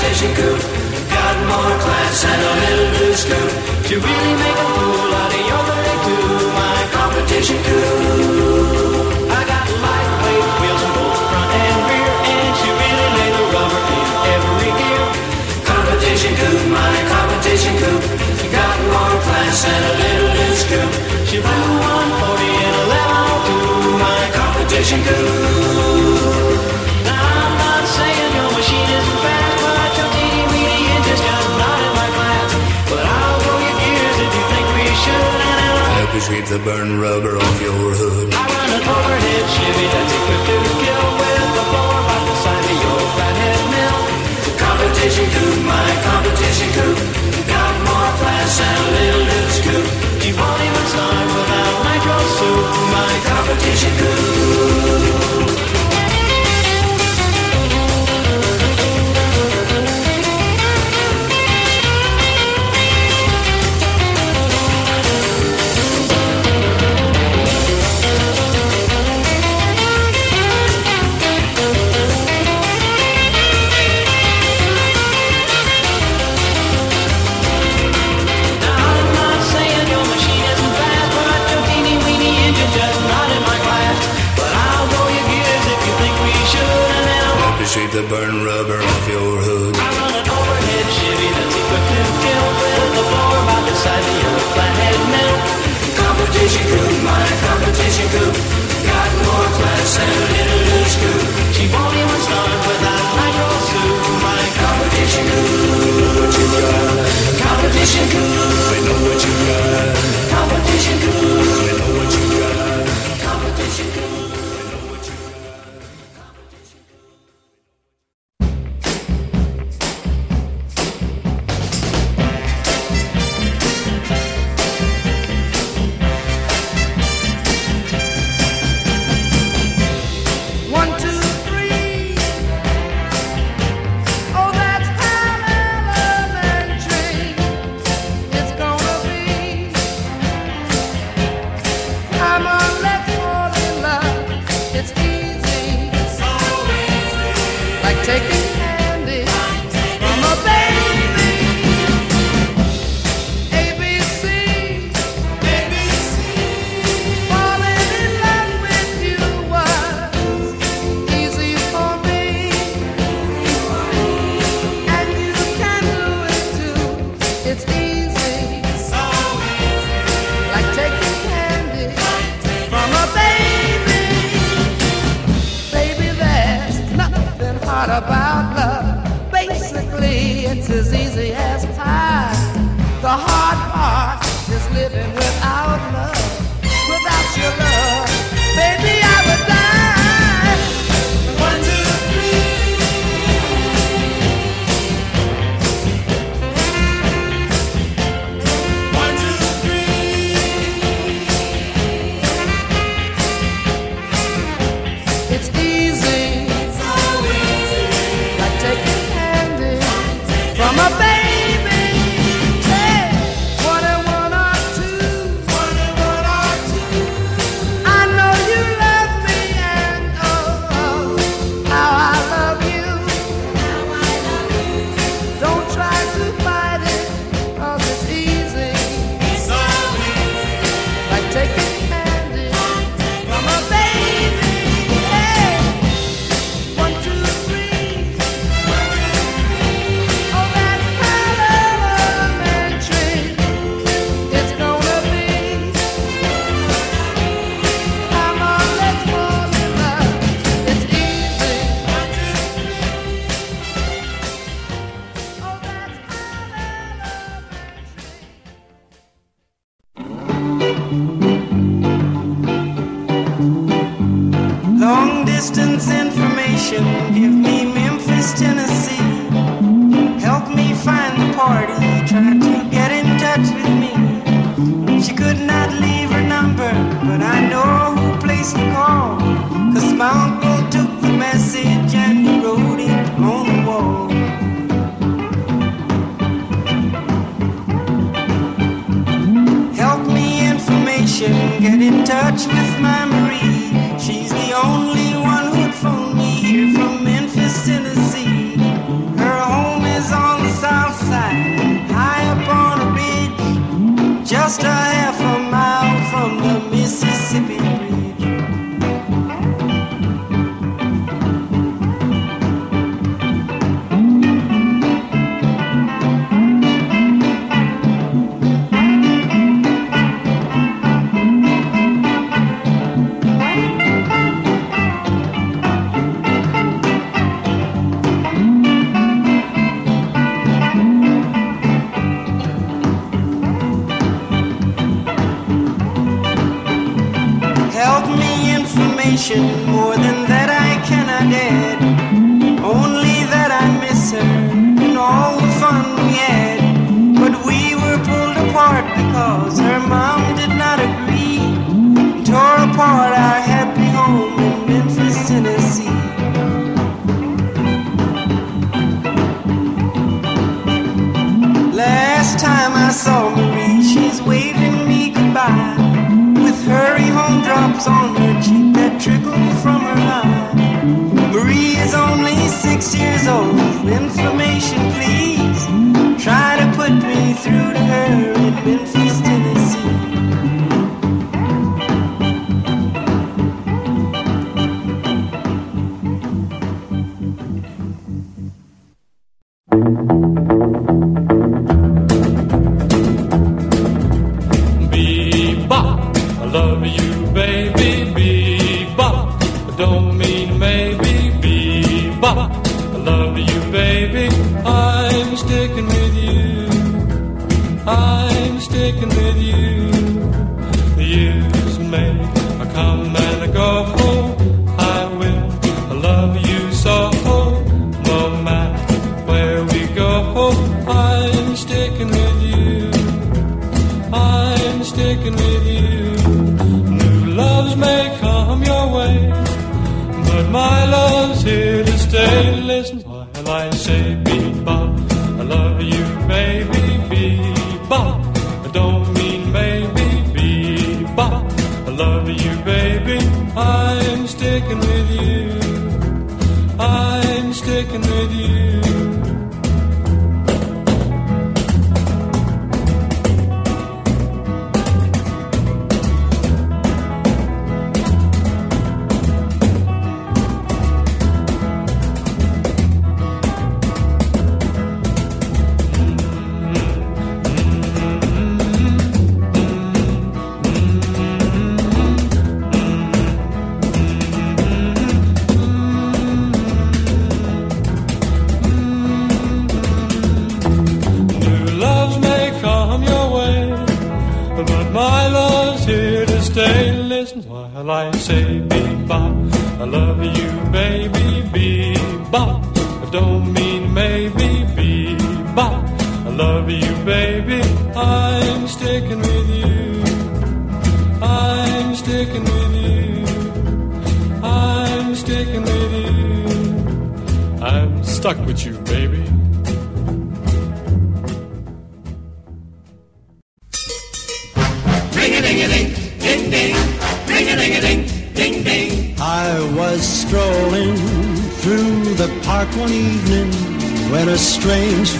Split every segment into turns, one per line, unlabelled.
imitation coup. Got more class and a little new scoop. You really make a fool out of your money too. My competition coup. I got lightweight wheels both front and rear, and you really the rubber in every gear. Competition my competition. Got more class and a little new scoop.
the burn rubber off your hood.
I run an overhead Chevy that's equipped to kill with a blower by the side of your flathead mill. Competition coupe, my competition coupe. Got more class and a little loose coupe. You won't even start without nitro soup, my competition coupe.
Take the burn rubber off your hood.
I'm on an overhead Chevy that's equipped to deal with the blower about the size of your flathead mill. Competition coupe, my competition coupe. Got more class than a little loose coupe. Cheap only one started without nitro soup. My competition coupe.
Know what you got.
Competition coupe.
Know what you got.
Competition coupe.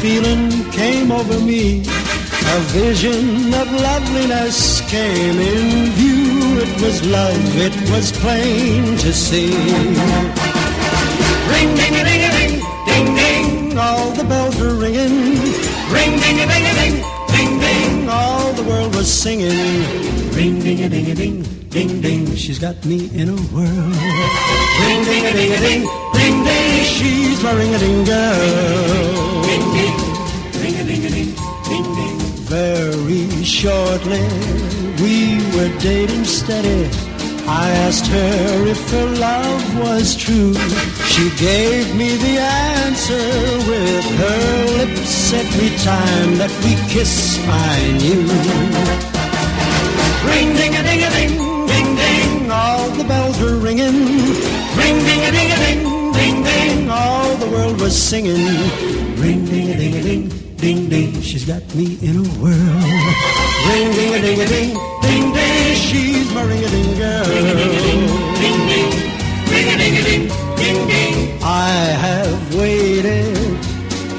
Feeling came over me. A vision of loveliness came in view. It was love, it was plain to see. Ring, ding, a ding, a ding, ding, ding. All the bells were ringing. Ring, ding, a ding, a ding, ding, ding. All the world was singing. Ring, ding, a ding, a ding, ding, ding. She's got me in a whirl. Ring, ding, a ding, a ding, ding, ding. She's my ring a ding girl. Ding, ding, ring a ding, a ding, ding, ding. Very shortly, we were dating steady. I asked her if her love was true. She gave me the answer with her lips every time that we kissed. I knew. Ring ding a ding a ding, ding ding, all the bells were ringing. Ring ding a ding a ding, all the world was singing. Ring ding a ding a ding, ding ding, she's got me in a whirl. Ring ding a ding a ding, ding ding, she's my ring a ding girl. Ring a ding a ding, ding ding, ring a ding a ding, ding ding. I have waited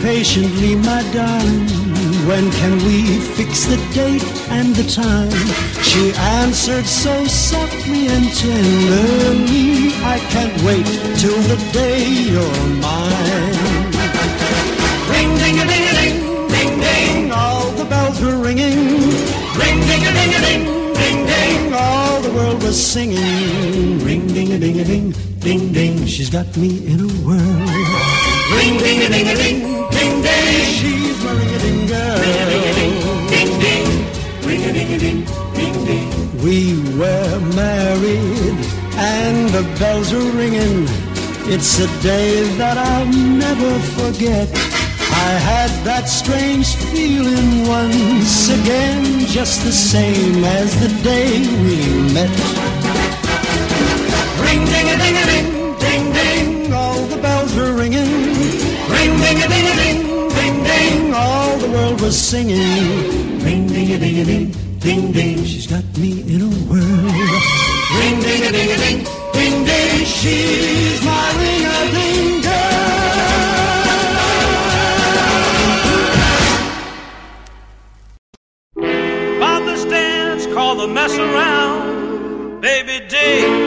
patiently, my darling. When can we fix the date and the time? She answered so softly and tenderly. I can't wait till the day you're mine. Ring ding a ding a ding, ding ding, all the bells were ringing. Ring ding a ding a ding, ding ding, all the world was singing. Ring ding a ding a ding, ding ding, she's got me in a whirl. Ring ding a ding a ding, ding ding, she's my ring a ding girl. Ring a ding a ding, ding ding, ring a ding a ding, ding ding. We were married and the bells are ringing. It's a day that I'll never forget. I had that strange feeling once again, just the same as the day we met. Ring ding a ding a ding, ding ding, all the bells were ringing. Ring ding a ding a ding, ding ding, all the world was singing. Ring ding a ding a ding, ding ding, she's got me in a whirl. Ring ding ding she's my ring a ding
About this dance called the mess around. Baby, dig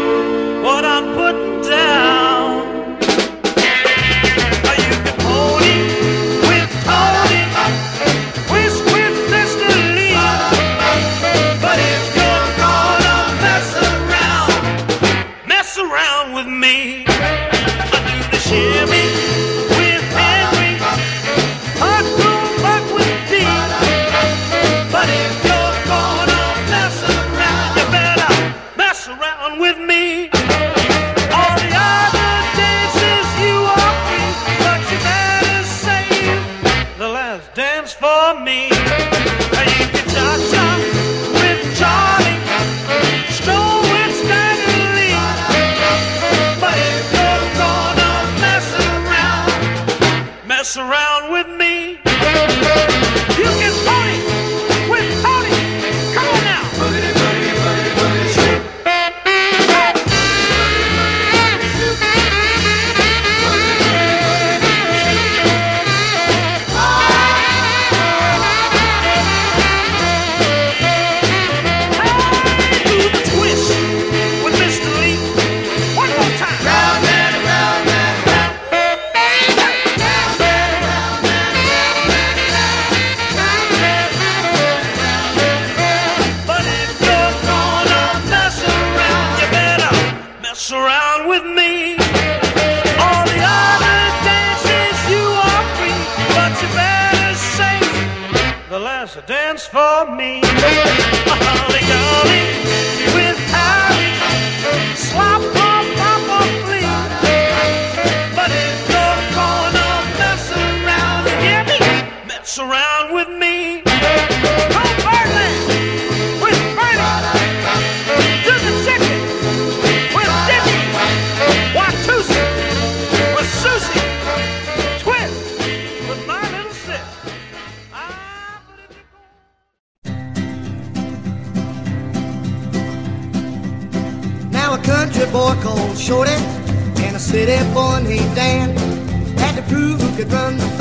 for me.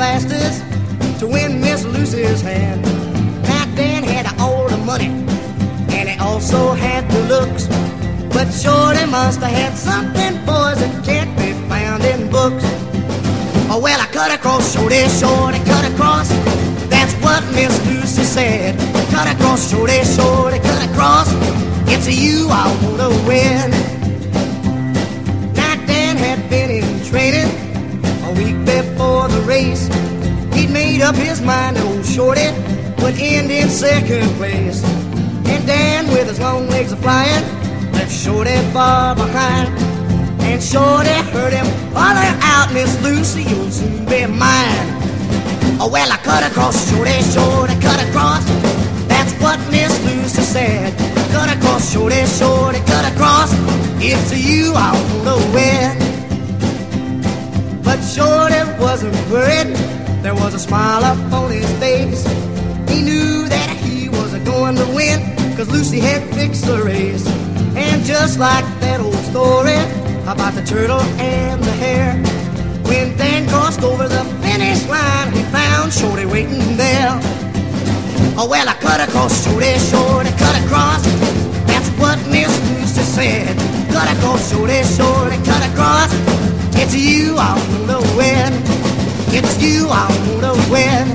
Fastest to win Miss Lucy's hand. Now Dan had all the money and he also had the looks, but sure, Shorty must have had something, boys, that can't be found in books. Oh well, I cut across, Shorty, Shorty, cut across. That's what Miss Lucy said. Cut across, Shorty, Shorty, cut across. It's you I wanna win. Now Dan had been in training a week before the race. Made up his mind old Shorty would end in second place. And Dan, with his long legs a flying, left Shorty far behind. And Shorty heard him holler out, Miss Lucy, you'll soon be mine. Oh, well, I cut across, Shorty, Shorty, cut across. That's what Miss Lucy said. Cut across, Shorty, Shorty, cut across. It's to you I wanna win. But Shorty wasn't worried. There was a smile up on his face. He knew that he was going to win, cause Lucy had fixed the race. And just like that old story about the turtle and the hare, when Dan crossed over the finish line, he found Shorty waiting there. Oh, well, I cut across, Shorty, Shorty, cut across. That's what Miss Lucy said. Cut across, Shorty, Shorty, cut across. It's you I wanna win. It's you I wanna win.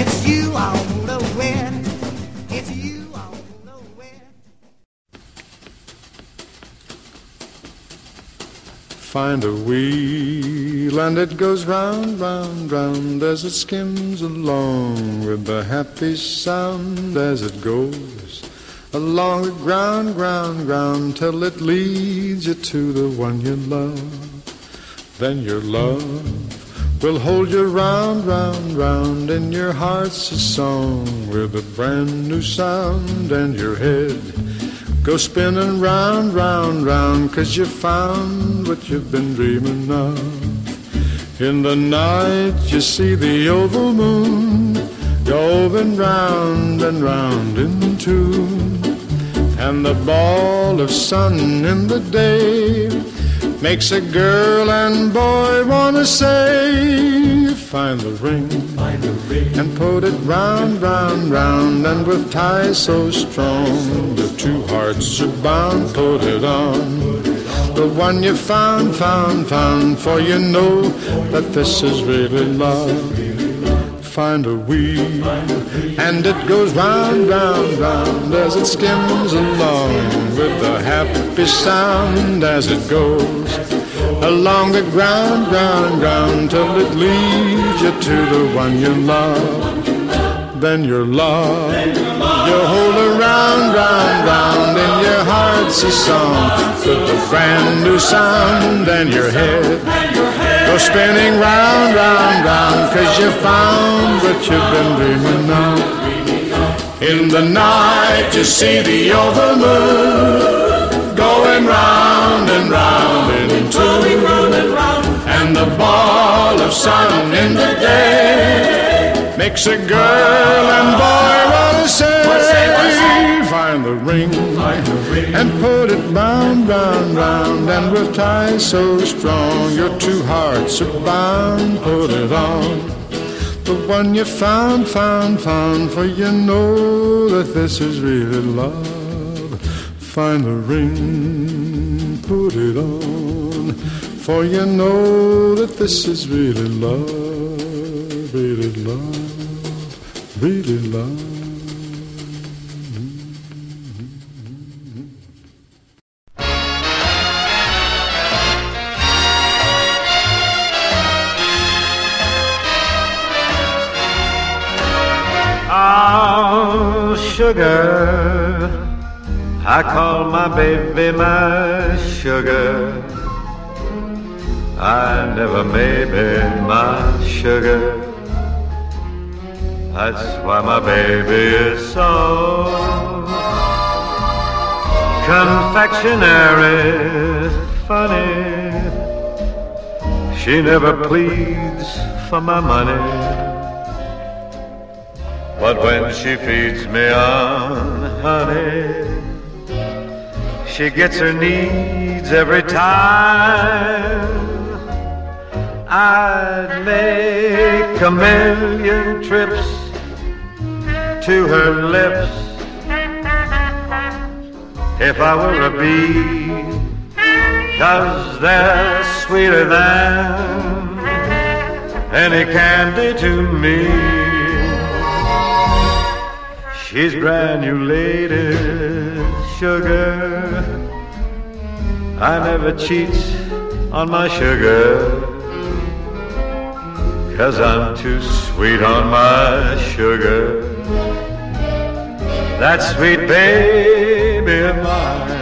It's you I wanna win. It's you I wanna win.
Find a wheel and it goes round, round, round as it skims along with the happy sound as it goes. along the ground, ground, ground, till it leads you to the one you love. Then your love will hold you round, round, round, and your heart's a song with a brand new sound, and your head go spinning round, round, round, cause you found what you've been dreaming of. In the night you see the oval moon going round and round in tune. And the ball of sun in the day makes a girl and boy wanna say, find the ring,
Find the ring.
and put it round, round, round, and with ties so strong, the two hearts are bound, put it on. The one you found, found, found, for you know that this is really love find a wheel, and it goes round, round, round as it skims along with a happy sound as it goes along the ground, ground, ground till it leads you to the one you love. Then you're love, you hold her round, round, round, and your heart's a song with a brand new sound, and your head go spinning round, round, round, cause you found what you've been dreaming of. In the night you see the oval moon going round and round in tune, and the ball of sun in the day makes a girl and boy wanna say, find the ring. And put it round, round, round, and with ties so strong, your two hearts are bound, put it on. The one you found, found, found, for you know that this is really love. Find the ring, put it on, for you know that this is really love, really love, really love.
Oh, sugar. I call my baby my sugar. I never maybe my sugar. That's why my baby is so confectionery funny. She never pleads for my money. But when she feeds me on honey, she gets her needs every time. I'd make a million trips to her lips if I were a bee, cause they're sweeter than any candy to me. She's granulated sugar. I never cheat on my sugar. Cause I'm too sweet on my sugar. That sweet baby of mine.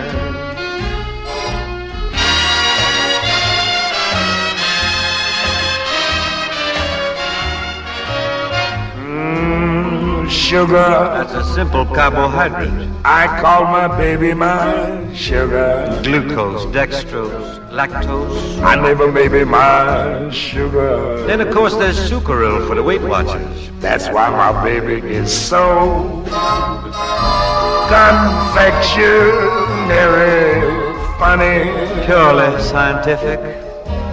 Mm, sugar,
That's a simple carbohydrate.
I call my baby my sugar.
Glucose, dextrose, lactose.
I never maybe my sugar.
Then, of course, there's Sucaryl for the Weight Watchers.
That's why my baby is so confectionary, funny.
Purely scientific.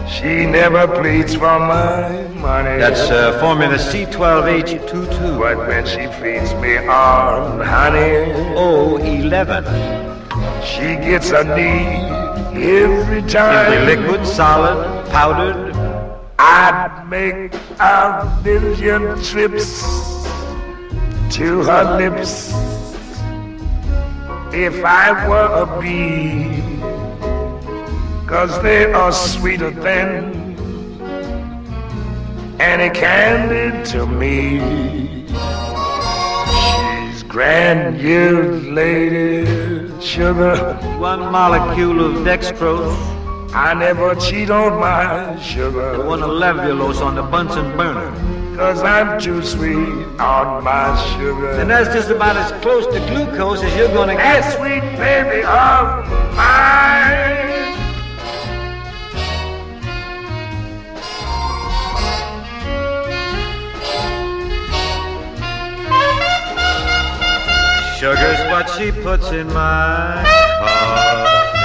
She never pleads for my money.
That's uh, formula C12H22.
But when she feeds me on honey,
O11.
she gets a need every time.
The liquid, solid, powdered.
I'd make a million trips to her lips if I were a bee. Cause they are sweeter than any candy to me. She's Grand years lady, sugar.
One molecule of dextrose.
I never cheat on my sugar.
One of levulose on the Bunsen burner.
Cause I'm too sweet on my sugar.
And that's just about as close to glucose as you're gonna
That
get.
sweet baby of mine.
Sugar's what she puts in my coffee.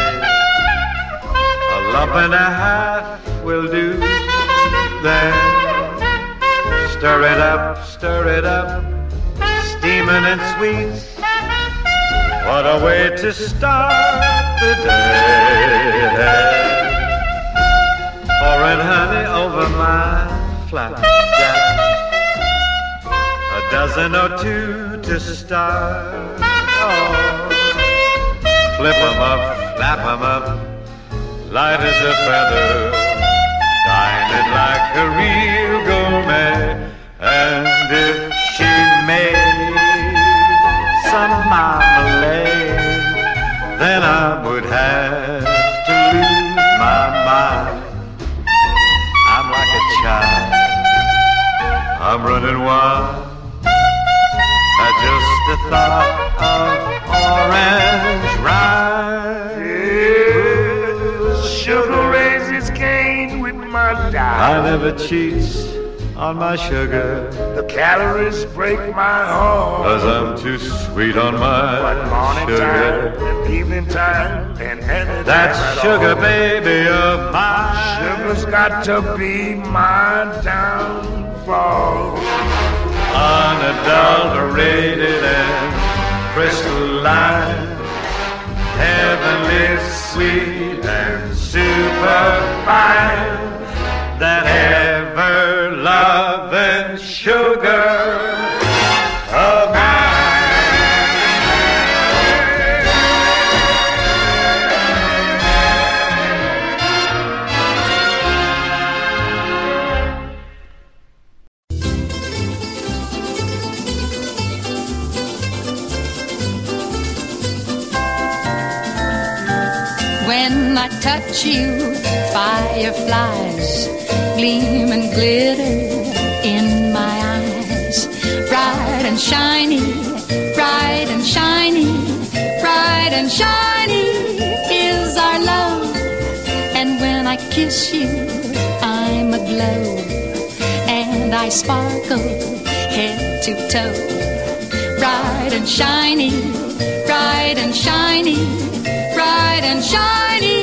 A lump and a half will do. Then stir it up, stir it up, steaming and sweet. What a way to start the day. Pouring honey over my flapjack. Dozen or two to start. Oh, flip 'em up, flap 'em up, light as a feather, dining like a real gourmet. And if she made some marmalade, then I would have to lose my mind. I'm like a child. I'm running wild the thought of orange rind.
Yeah, sugar raises cane with my diet.
I never cheat on my sugar,
The calories break my heart.
cause I'm too sweet on
But
my
morning
sugar.
time and evening time and any time
sugar,
all.
baby, of mine.
Sugar's got to be my downfall.
Unadulterated and crystalline, heavenly sweet and superfine, that ever loving sugar
kiss you, I'm aglow. And I sparkle head to toe. Bright and shiny, bright and shiny, bright and shiny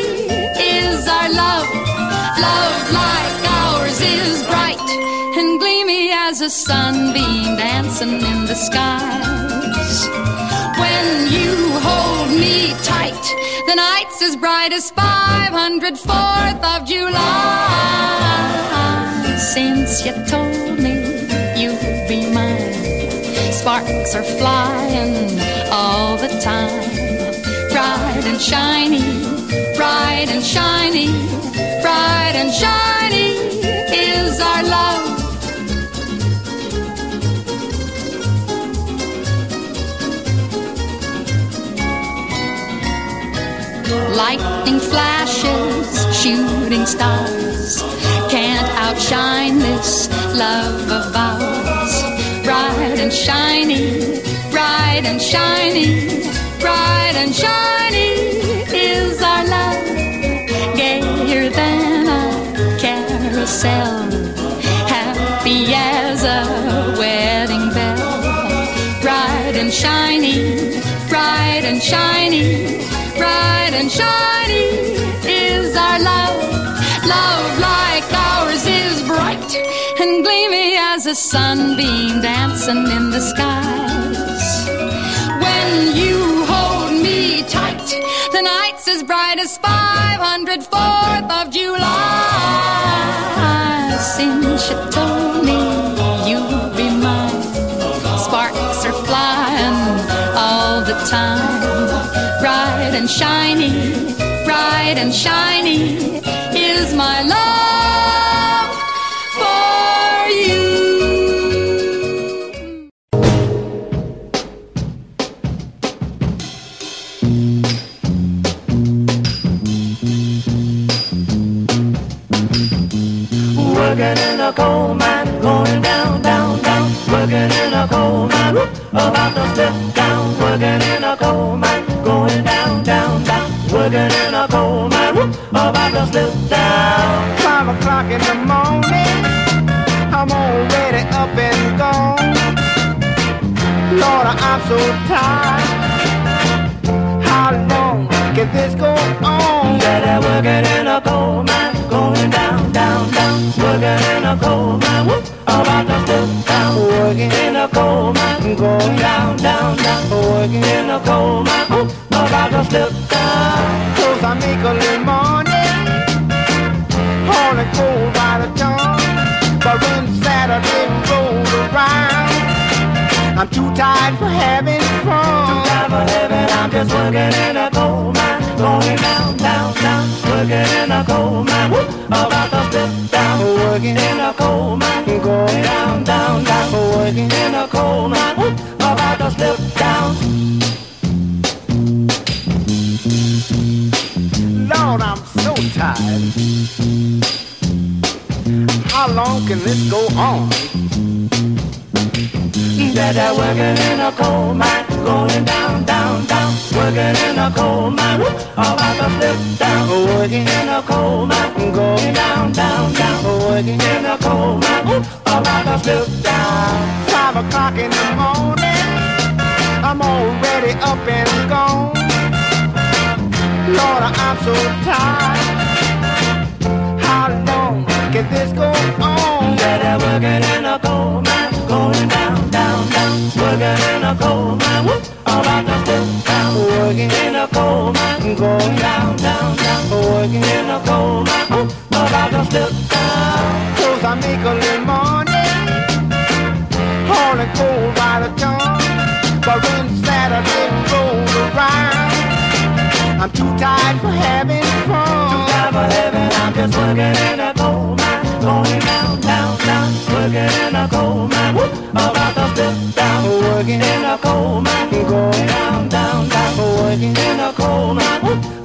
is our love. Love like ours is bright and gleamy as a sunbeam dancing in the skies. When you hold me tight, the night's as bright as 504th of July. Since you told me you'd be mine, sparks are flying all the time. Bright and shiny, bright and shiny, bright and shiny Lightning flashes, shooting stars can't outshine this love of ours. Bright and shiny, bright and shiny, bright and shiny is our love. Gayer than a carousel, happy as a wedding bell. Bright and shiny, bright and shiny, bright and shiny is our love. Love like ours is bright and gleamy as a sunbeam dancing in the skies. When you hold me tight, the night's as bright as 504th of July. Since you told me you'd be mine, sparks are flying all the time bright and shiny, bright and shiny is my love for you.
Working in a coal mine, going down, down, down, working in a coal mine about to slip down, working in a coal mine, going down, down, down, working in a coal mine, whoop, about to slip down.
Five o'clock in the morning, I'm already up and gone. Lord, I'm so tired. How long can this go on?
I working in a coal mine, going down, down, down, working in a coal mine, whoop, slip down, working in a coal mine, going down, down, down, working in a coal mine, whoop, about to slip down.
Cause I make a little money, hauling coal by the ton. But when Saturday rolls around, I'm too tired for having fun.
Too tired for having, I'm just working in a coal mine, going down, down, down, working in a coal mine, whoop, about to down, working in a coal mine, going down, down, down, working in a coal mine, whoop, about to slip down.
Lord, I'm so tired. How long can this go on?
That I'm working in a coal mine, going down, down, down, working in a coal mine, whoop, about to slip down, working in a coal mine, going down, down, down, working in a coal mine, whoop, about to slip down.
Five o'clock in the morning, I'm already up and gone. Lord, I'm so tired. How long can this go on?
I working in a coal mine, working in a coal mine, whoop, about to slip down, working in a coal mine, going down, down, down, working in a coal mine, whoop, about to slip down.
Cause I make a little money, hauling coal by the ton. But when Saturday rolls around, I'm too tired for having fun.
Too tired for having, I'm just working in a coal mine, going down, down, down, working in a coal mine, whoop, working in a coal mine, going down, down, down, working in a coal mine, whoop,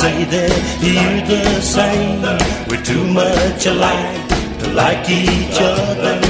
say that you're the same. We're too much alike to like each other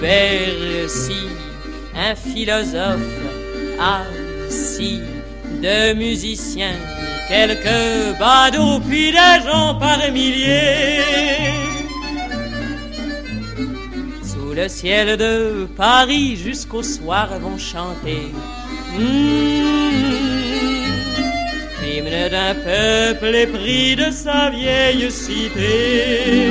Bercy, un philosophe assis, de musiciens, quelques badauds, puis des gens par milliers. Sous le ciel de Paris, jusqu'au soir vont chanter. Mmh, L'hymne d'un peuple épris de sa vieille cité.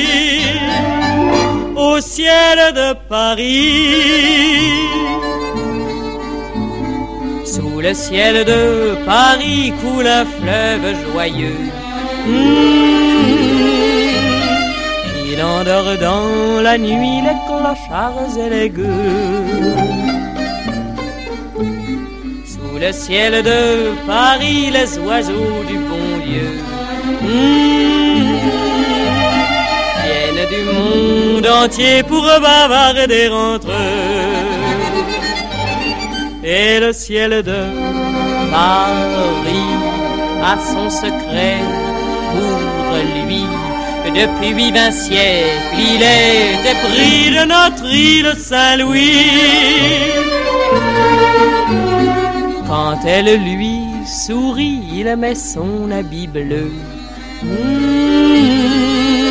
au ciel de Paris. Sous le ciel de Paris coule un fleuve joyeux. Mmh. Il endort dans la nuit les clochards et les gueux. Sous le ciel de Paris, les oiseaux du bon Dieu mmh. Du monde entier pour bavarder entre eux. Et le ciel de Paris a son secret pour lui. Depuis vingt siècles, il est épris de notre île Saint-Louis. Quand elle lui sourit, il met son habit bleu. Mmh.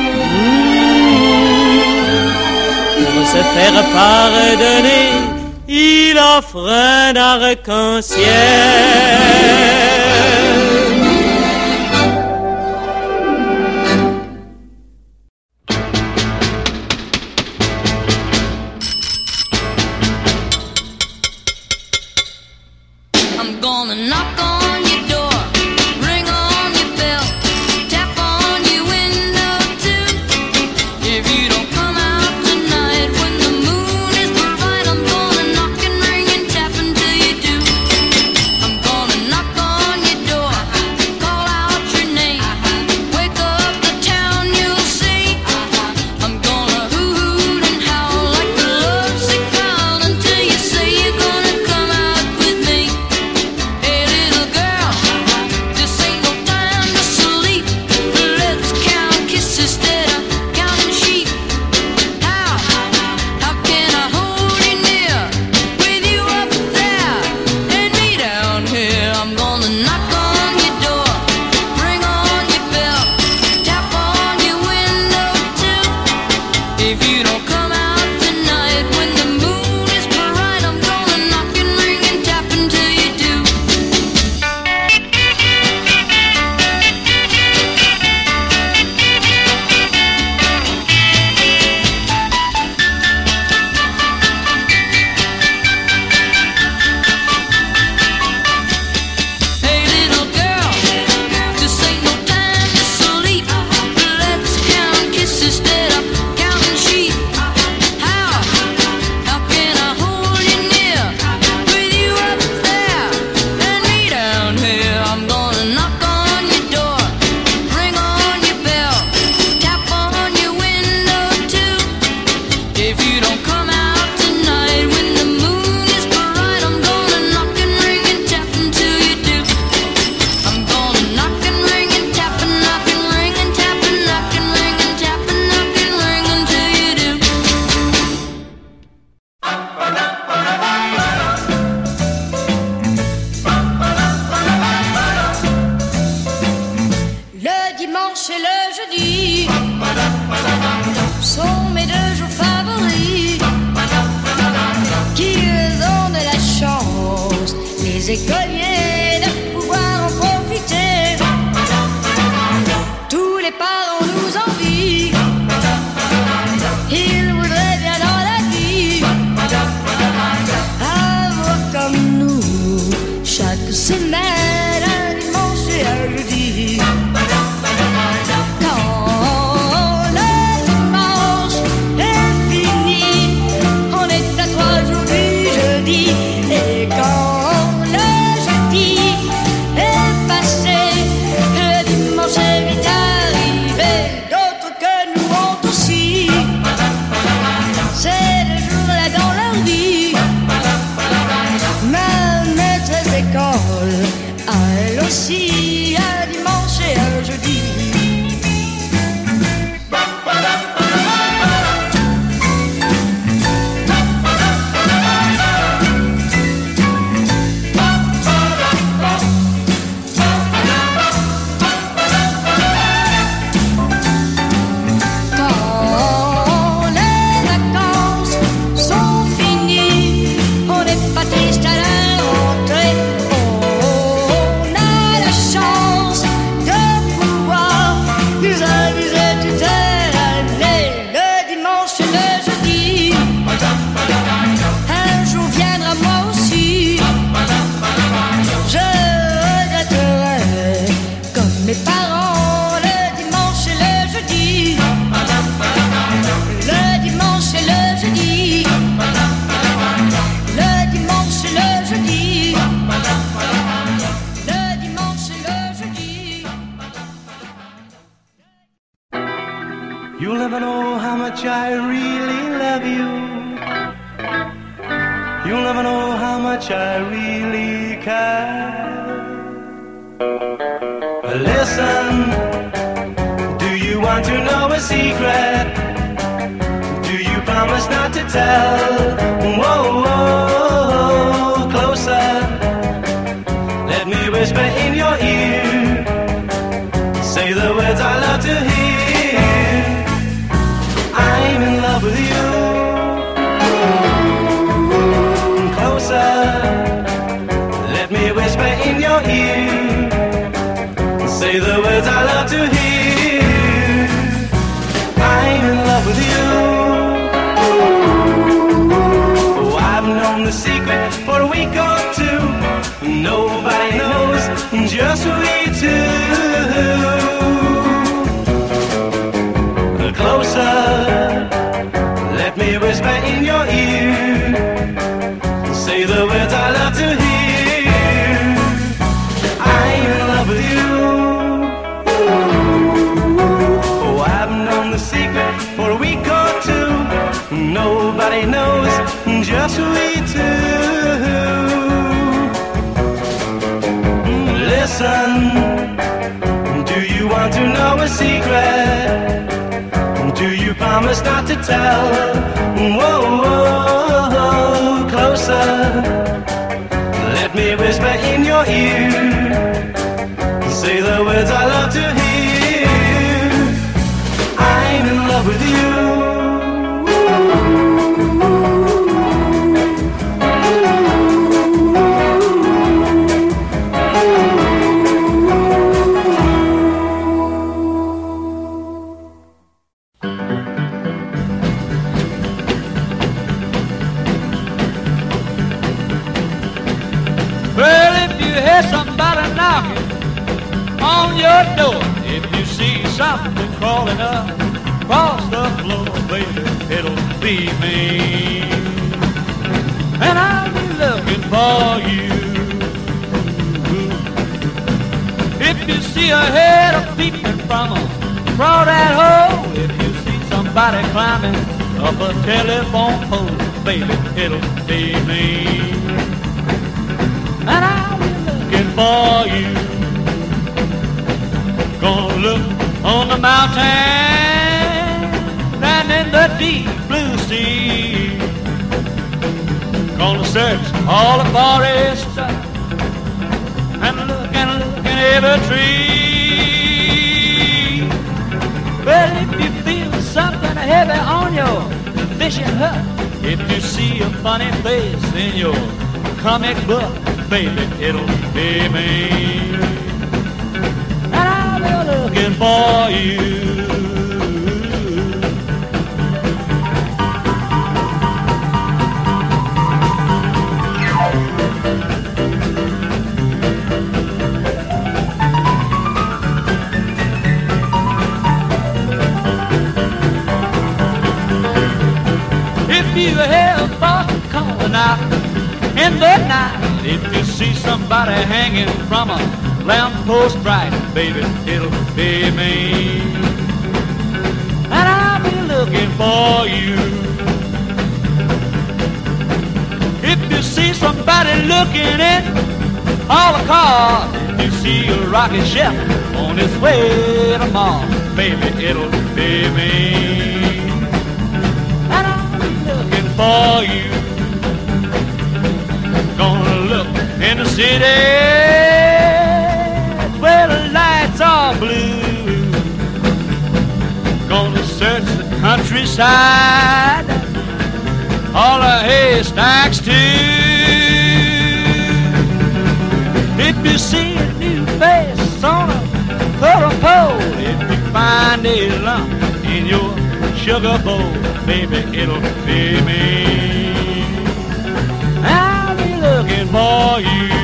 Pour se faire pardonner, il offre un arc-en-ciel.
Really. Listen, do you want to know a secret? Do you promise not to tell? Whoa, whoa, Listen, do you want to know a secret? Do you promise not to tell? Whoa, whoa, closer. Let me whisper in your ear. Say the words I love to hear.
Crawling up across the floor, baby, it'll be me. And I'll be looking for you. If you see a head of peeping from a crawdad hole, if you see somebody climbing up a telephone pole, baby, it'll be me and I'll be looking for the mountain and in the deep blue sea. Gonna search all the forests and look and look in every tree. Well, if you feel something heavy station hut. If you see a funny face in your comic book, baby, it'll be me. For you. If you ever calling out in the night, if you see somebody hanging from a lamppost bright, baby, it'll be me. And I'll be looking for you. If you see somebody looking in all the cars, if you see a rocket ship on its way to Mars, baby, it'll be me. And I'll be looking for you. Gonna look in the city blue. Gonna search the countryside, all the haystacks too. If you see a new face on a photo pole, if you find a lump in your sugar bowl, baby, it'll be me. I'll be looking for you.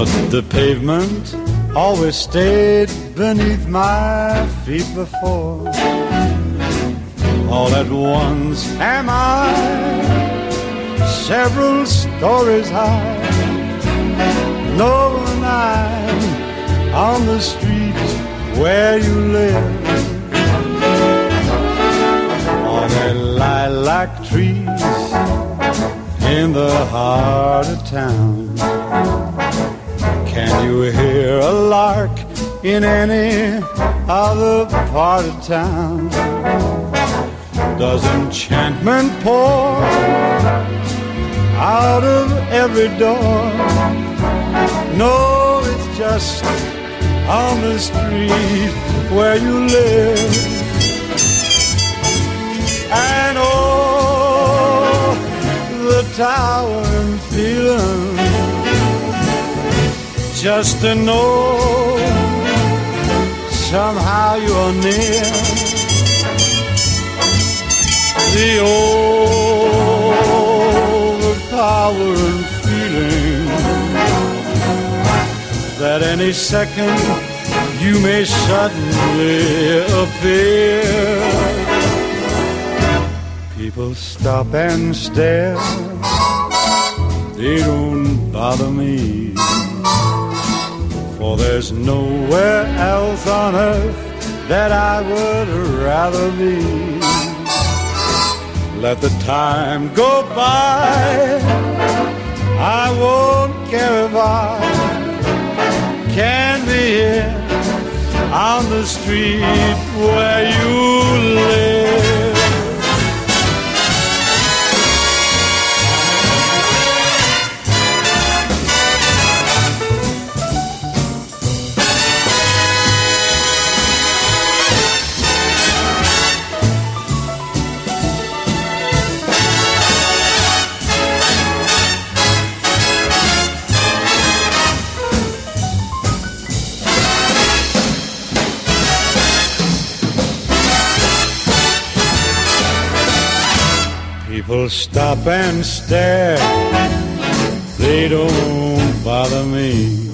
But the pavement always stayed beneath my feet before. All at once am I several stories high, knowing I'm on the street where you live. On the lilac trees in the heart of town. Can you hear a lark in any other part of town? Does enchantment pour out of every door? No, it's just on the street where you live. And oh, the tower and feeling just to know somehow you're near. The overpowering feeling that any second you may suddenly appear. People stop and stare, they don't bother me. For there's nowhere else on earth that I would rather be. Let the time go by, I won't care if I can be here on the street where you live. People stop and stare, they don't bother me.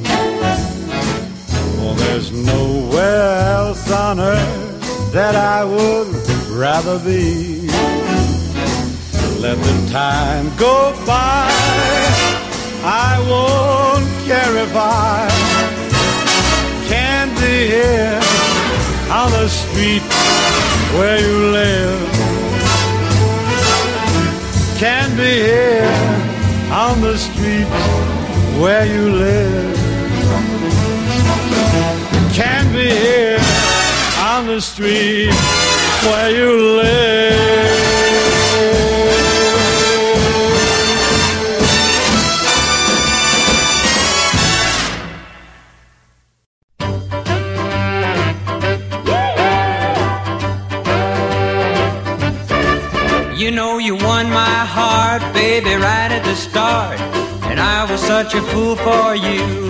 For there's nowhere else on earth that I would rather be. Let the time go by, I won't care if I can't be here on the street where you live.
Be here on the street where you live. Can't be here on the street where you live.
Such a fool for you.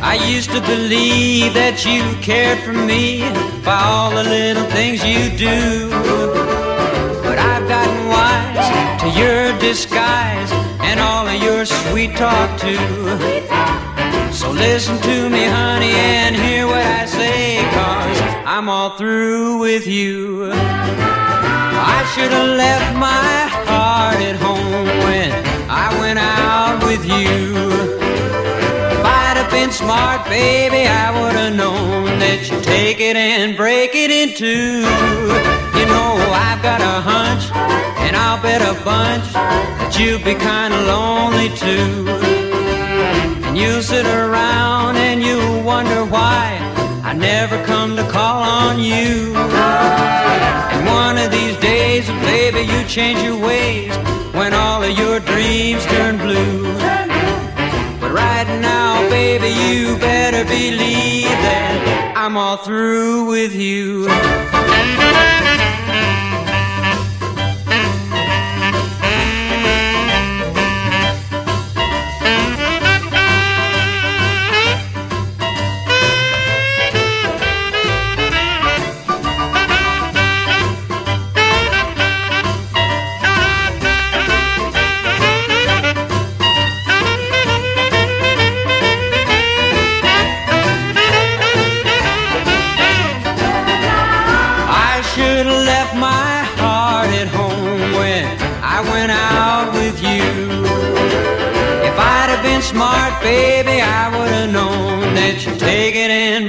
I used to believe that you cared for me by all the little things you do. But I've gotten wise to your disguise and all of your sweet talk too. So listen to me, honey, and hear what I say, cause I'm all through with you. I should have left my heart at home when I went out with you. If I'd have been smart, baby, I would have known that you'd take it and break it in two. You know, I've got a hunch, and I'll bet a bunch that you'll be kinda lonely too. And you'll sit around and you'll wonder why I never come to call on you. And one of these days, baby, you change your ways when all of your dreams turn blue. But right now, baby, you better believe that I'm all through with you.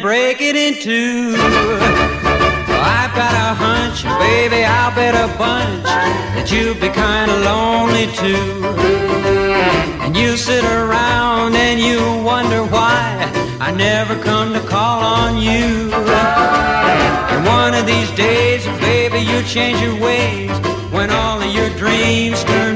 Break it in two. I've got a hunch, baby, I'll bet a bunch that you'll be kinda lonely too. And you sit around and you wonder why I never come to call on you. And one of these days, baby, you change your ways when all of your dreams turn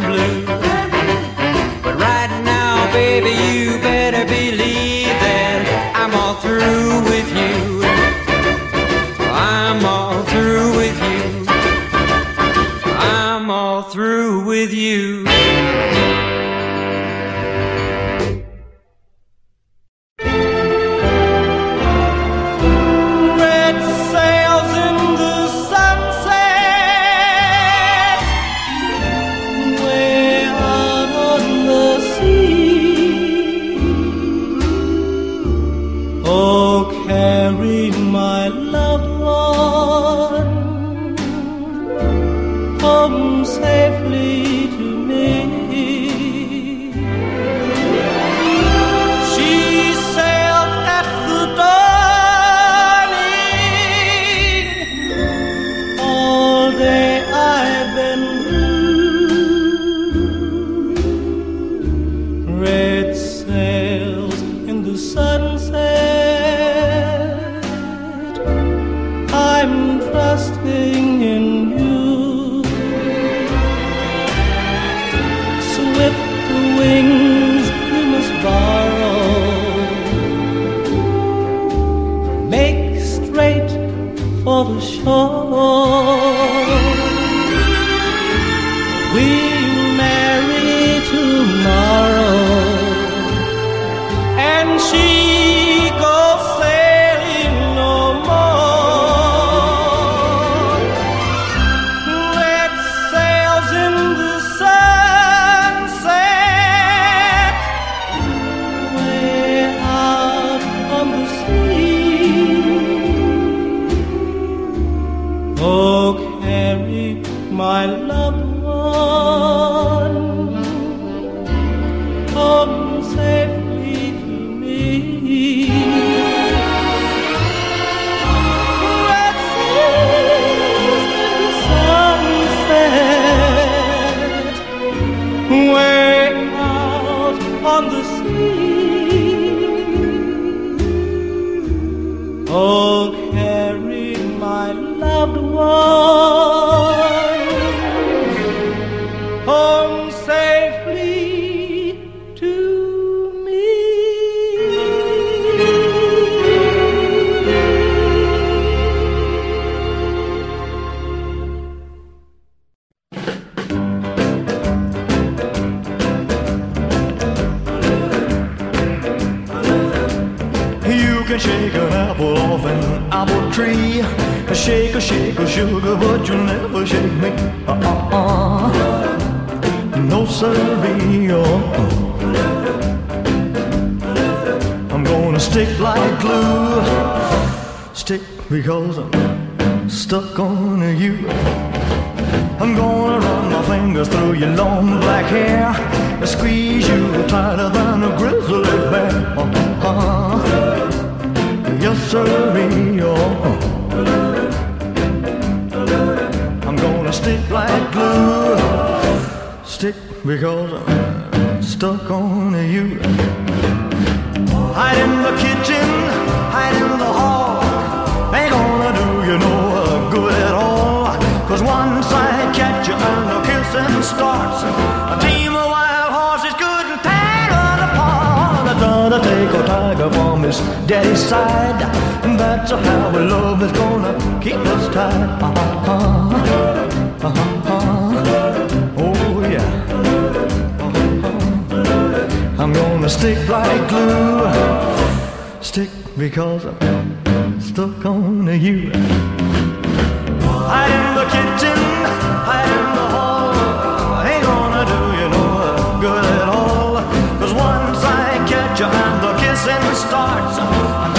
and
starts. A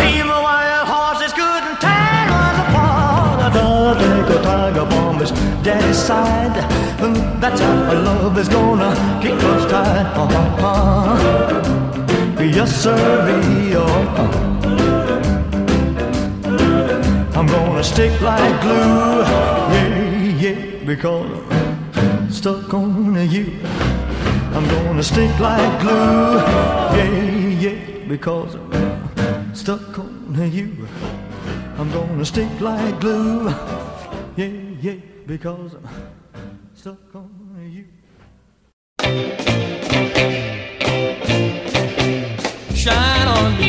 team of wild horses couldn't tear us apart. The little tiger from his daddy's side. That's how our love is gonna keep us tied. Uh-huh. Yes, sir. Uh-huh. I'm gonna stick like glue. Yeah, yeah, because stuck on you. I'm gonna stick like glue. Yeah, yeah because I'm stuck on you. I'm gonna stick like glue. Yeah, yeah, because I'm stuck on you.
Shine on me.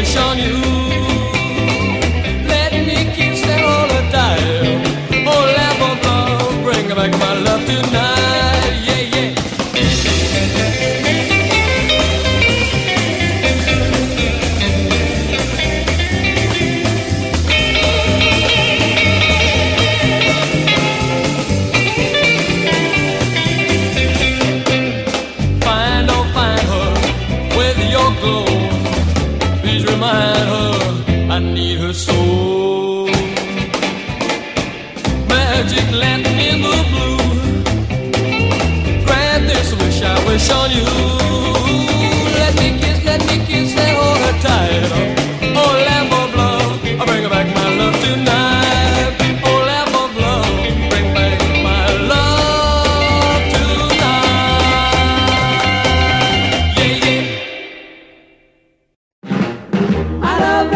wish on you.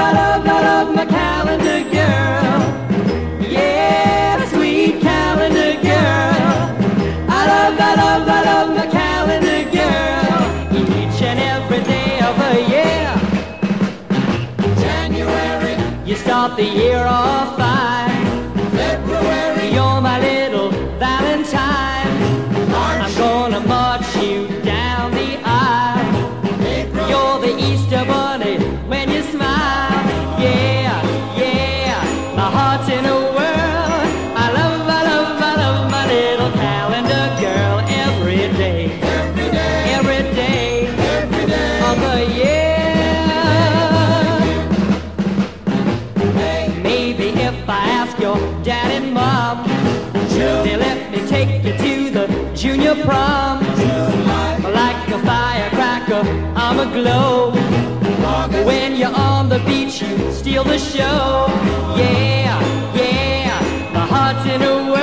I love, I love my
calendar girl. Yeah, sweet calendar girl. I love, I love, I love my calendar girl. Each and every day of year. January, you start the year off.
prom. Like a firecracker, I'm aglow. When you're on the beach, you steal the show. Yeah, yeah, my heart's in a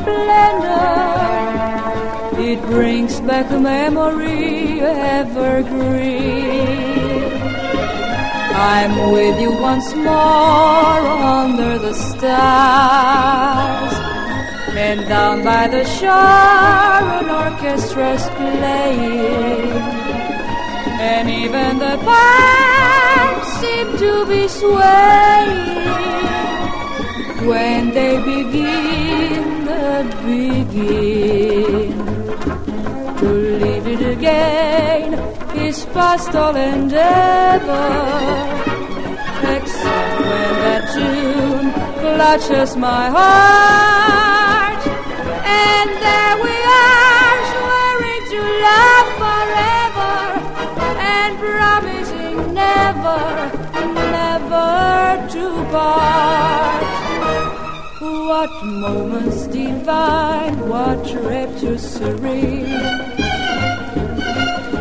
splendor. It brings back a memory evergreen. I'm with you once more under the stars. And down by the shore, an orchestra's playing. And even the pipes seem to be swaying. When begin. To leave it again is past all endeavor, except when that tune clutches my heart, What moments divine, what rapture serene.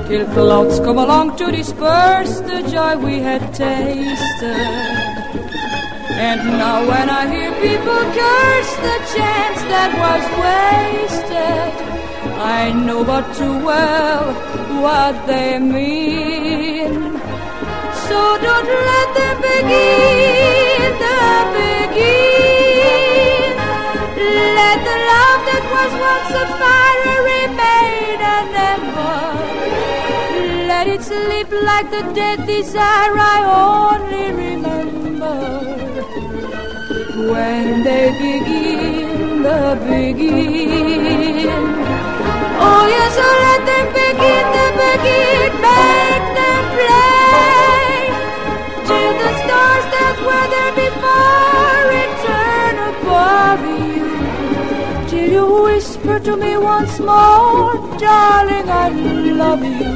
Till clouds come along to disperse the joy we had tasted. And now when I hear people curse the chance that was wasted, I know but too well what they mean. So don't let them begin the beguine. Let the love that was once a fire remain an ember. Let it sleep like the dead desire I only remember. When they begin the beguine. Oh yes, so let them begin the beguine. Make them play till the stars that were there whisper to me once more, darling, I love you.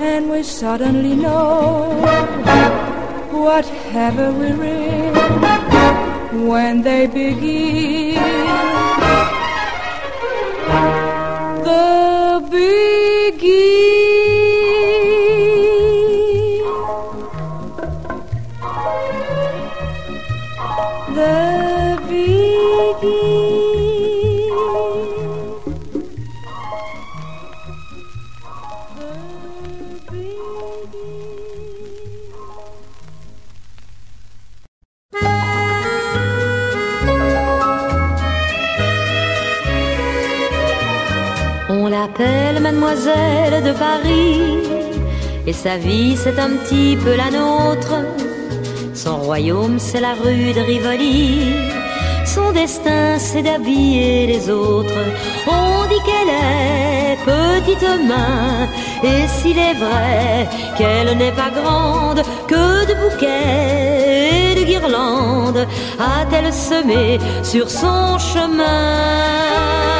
And we suddenly know whatever we're in when they begin. The
beguine. De Paris, et sa vie c'est un petit peu la nôtre. Son royaume c'est la rue de Rivoli, son destin c'est d'habiller les autres. On dit qu'elle est petite main, et s'il est vrai qu'elle n'est pas grande, que de bouquets et de guirlandes a-t-elle semé sur son chemin?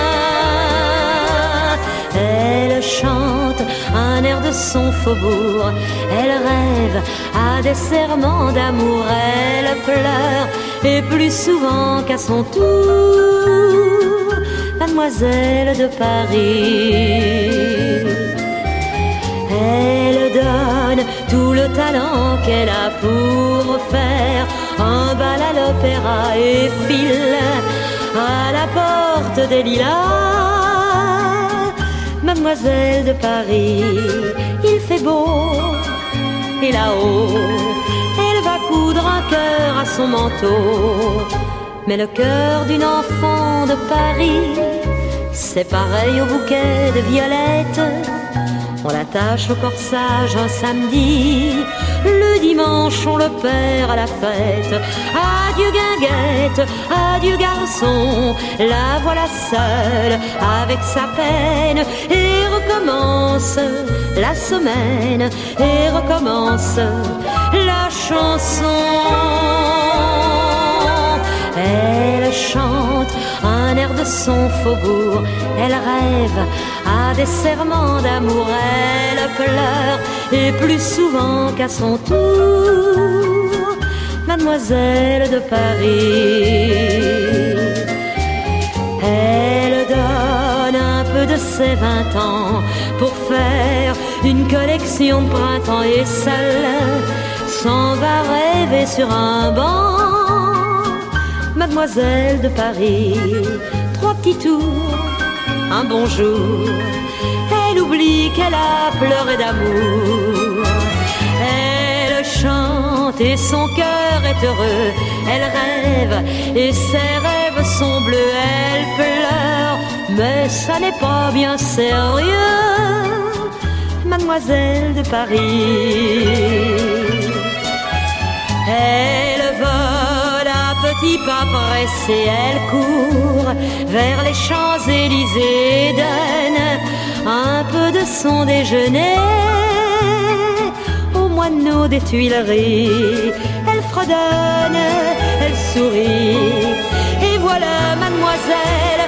Chante un air de son faubourg, elle rêve à des serments d'amour, elle pleure, et plus souvent qu'à son tour, mademoiselle de Paris. Elle donne tout le talent qu'elle a pour faire un bal à l'opéra et file à la porte des lilas. Mademoiselle de Paris, il fait beau et là-haut, elle va coudre un cœur à son manteau. Mais le cœur d'une enfant de Paris, c'est pareil au bouquet de violettes. On l'attache au corsage un samedi, le dimanche on le perd à la fête. Adieu guinguette, adieu garçon, la voilà seule avec sa peine. Et recommence la semaine. Et recommence la chanson. Elle chante un air de son faubourg, elle rêve à des serments d'amour, elle pleure et plus souvent qu'à son tour, mademoiselle de Paris. Elle donne un peu de ses vingt ans pour faire une collection printemps et seule s'en va rêver sur un banc. Mademoiselle de Paris, trois petits tours, un bonjour. Oublie qu'elle a pleuré d'amour. Elle chante et son cœur est heureux. Elle rêve et ses rêves sont bleus. Elle pleure, mais ça n'est pas bien sérieux. mademoiselle de Paris. Elle vole à petits pas pressés, elle court vers les Champs-Élysées, donne un de son déjeuner au moineau des Tuileries. Elle fredonne, elle sourit, et voilà mademoiselle